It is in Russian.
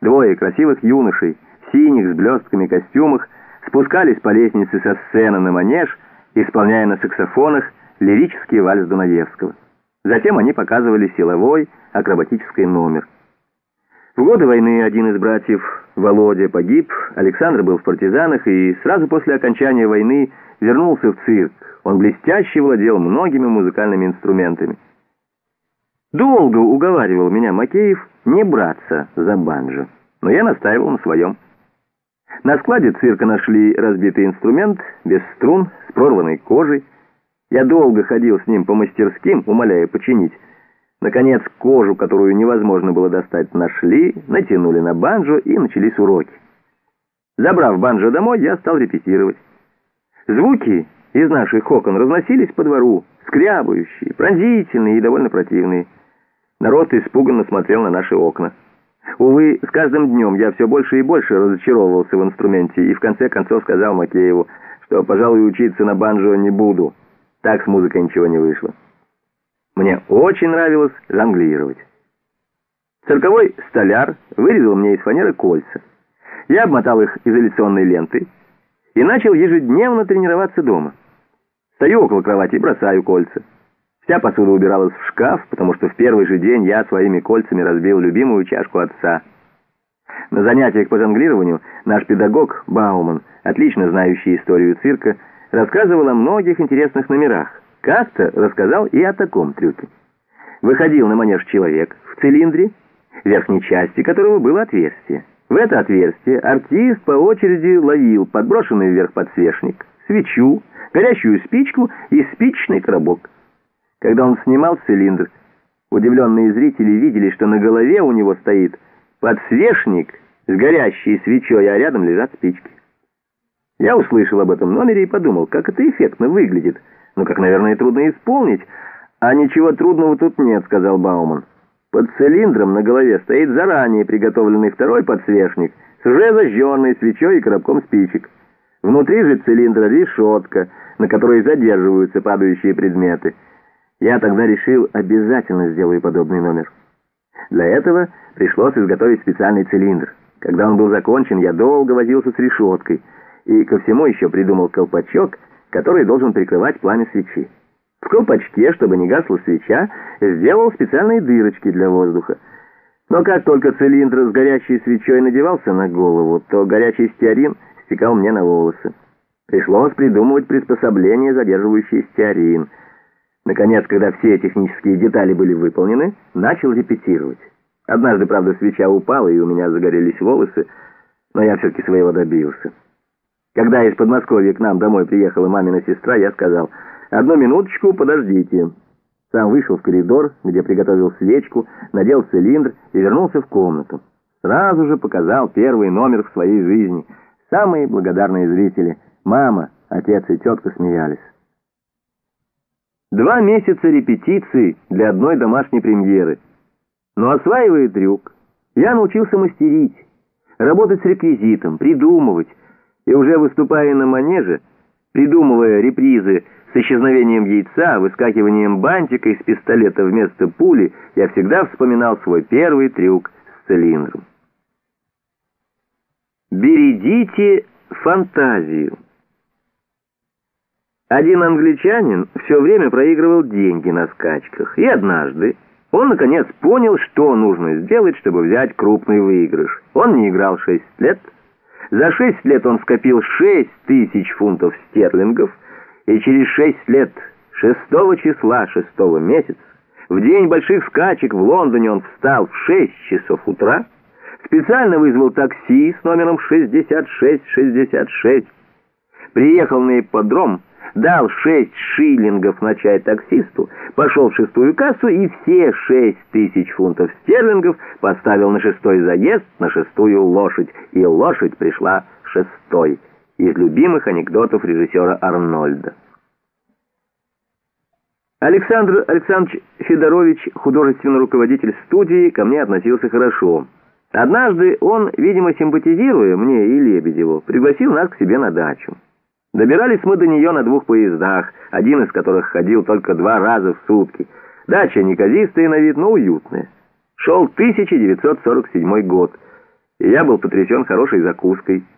Двое красивых юношей синих с блестками костюмах спускались по лестнице со сцены на манеж, исполняя на саксофонах лирический вальс Дунаевского. Затем они показывали силовой акробатический номер. В годы войны один из братьев, Володя, погиб, Александр был в партизанах и сразу после окончания войны вернулся в цирк. Он блестяще владел многими музыкальными инструментами. Долго уговаривал меня Макеев не браться за банджо, но я настаивал на своем. На складе цирка нашли разбитый инструмент, без струн, с прорванной кожей. Я долго ходил с ним по мастерским, умоляя починить. Наконец, кожу, которую невозможно было достать, нашли, натянули на банджо и начались уроки. Забрав банджо домой, я стал репетировать. Звуки из наших окон разносились по двору, скрябающие, пронзительные и довольно противные. Народ испуганно смотрел на наши окна. Увы, с каждым днем я все больше и больше разочаровывался в инструменте и в конце концов сказал Макееву, что, пожалуй, учиться на банджо не буду. Так с музыкой ничего не вышло. Мне очень нравилось жонглировать. Цирковой столяр вырезал мне из фанеры кольца. Я обмотал их изоляционной лентой и начал ежедневно тренироваться дома. Стою около кровати и бросаю кольца. Вся посуда убиралась в шкаф, потому что в первый же день я своими кольцами разбил любимую чашку отца. На занятиях по жонглированию наш педагог Бауман, отлично знающий историю цирка, рассказывал о многих интересных номерах. Как-то рассказал и о таком трюке. Выходил на манеж человек в цилиндре, в верхней части которого было отверстие. В это отверстие артист по очереди ловил подброшенный вверх подсвечник, свечу, горящую спичку и спичный коробок. Когда он снимал цилиндр, удивленные зрители видели, что на голове у него стоит подсвечник с горящей свечой, а рядом лежат спички. Я услышал об этом номере и подумал, как это эффектно выглядит, ну, как, наверное, трудно исполнить. «А ничего трудного тут нет», — сказал Бауман. Под цилиндром на голове стоит заранее приготовленный второй подсвечник с уже зажженной свечой и коробком спичек. Внутри же цилиндра решетка, на которой задерживаются падающие предметы. Я тогда решил, обязательно сделаю подобный номер. Для этого пришлось изготовить специальный цилиндр. Когда он был закончен, я долго возился с решеткой и ко всему еще придумал колпачок, который должен прикрывать пламя свечи. В колпачке, чтобы не гасла свеча, сделал специальные дырочки для воздуха. Но как только цилиндр с горящей свечой надевался на голову, то горячий стеарин стекал мне на волосы. Пришлось придумывать приспособление, задерживающее стеарин. Наконец, когда все технические детали были выполнены, начал репетировать. Однажды, правда, свеча упала, и у меня загорелись волосы, но я все-таки своего добился. Когда из Подмосковья к нам домой приехала мамина сестра, я сказал, «Одну минуточку, подождите». Сам вышел в коридор, где приготовил свечку, надел цилиндр и вернулся в комнату. Сразу же показал первый номер в своей жизни. Самые благодарные зрители — мама, отец и тетка смеялись. Два месяца репетиций для одной домашней премьеры. Но осваивая трюк, я научился мастерить, работать с реквизитом, придумывать, и уже выступая на манеже, придумывая репризы с исчезновением яйца, выскакиванием бантика из пистолета вместо пули, я всегда вспоминал свой первый трюк с цилиндром. Бередите фантазию. Один англичанин все время проигрывал деньги на скачках, и однажды он, наконец, понял, что нужно сделать, чтобы взять крупный выигрыш. Он не играл шесть лет, за шесть лет он скопил шесть тысяч фунтов стерлингов, и через шесть лет, шестого числа шестого месяца, в день больших скачек в Лондоне он встал в шесть часов утра, специально вызвал такси с номером 6666, приехал на ипподром, дал шесть шиллингов на чай таксисту, пошел в шестую кассу и все шесть тысяч фунтов стерлингов поставил на шестой заезд на шестую лошадь, и лошадь пришла шестой из любимых анекдотов режиссера Арнольда. Александр Александрович Федорович, художественный руководитель студии, ко мне относился хорошо. Однажды он, видимо, симпатизируя мне и Лебедеву, пригласил нас к себе на дачу. Добирались мы до нее на двух поездах, один из которых ходил только два раза в сутки. Дача неказистая на вид, но уютная. Шел 1947 год. и я был потрясен хорошей закуской.